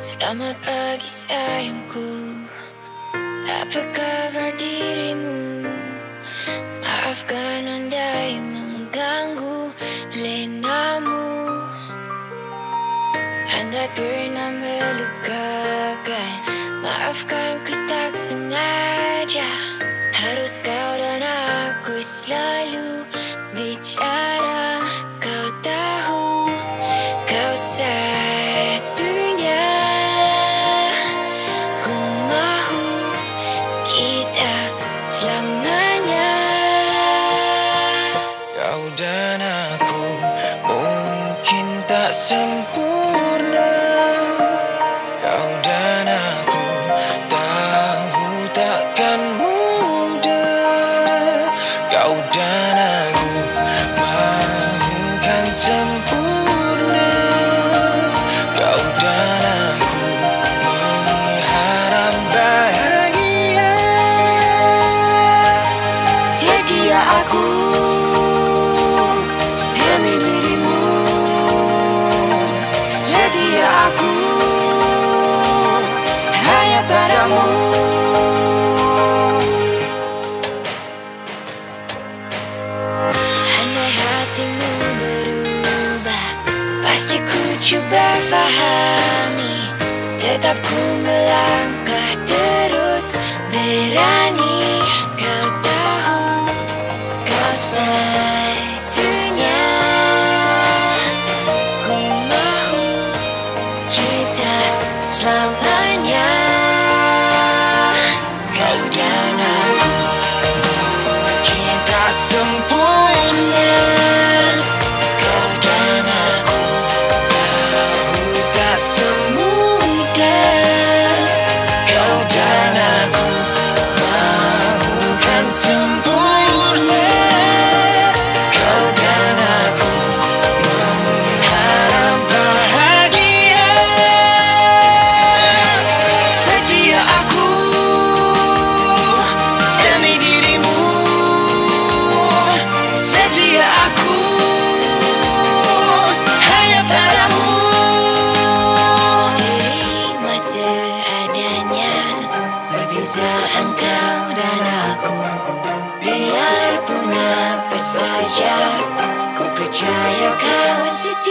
Selamat pagi sayangku. Apa dirimu? Maafkan andai mengganggu lenamu. Andai pernah melukakan. Maafkan ku sempurna. Kau dan aku tahu takkan mudah. Kau dan aku mahukan sempurna. Kau dan aku mengharap bahagia. Setia aku aku. Hanya padamu. Andai hatimu berubah Pasti ku cuba fahami. Tetap ku melangkah terus berani Kau tahu kau satunya engkau dan aku Biarpun apa saja Ku percaya kau setia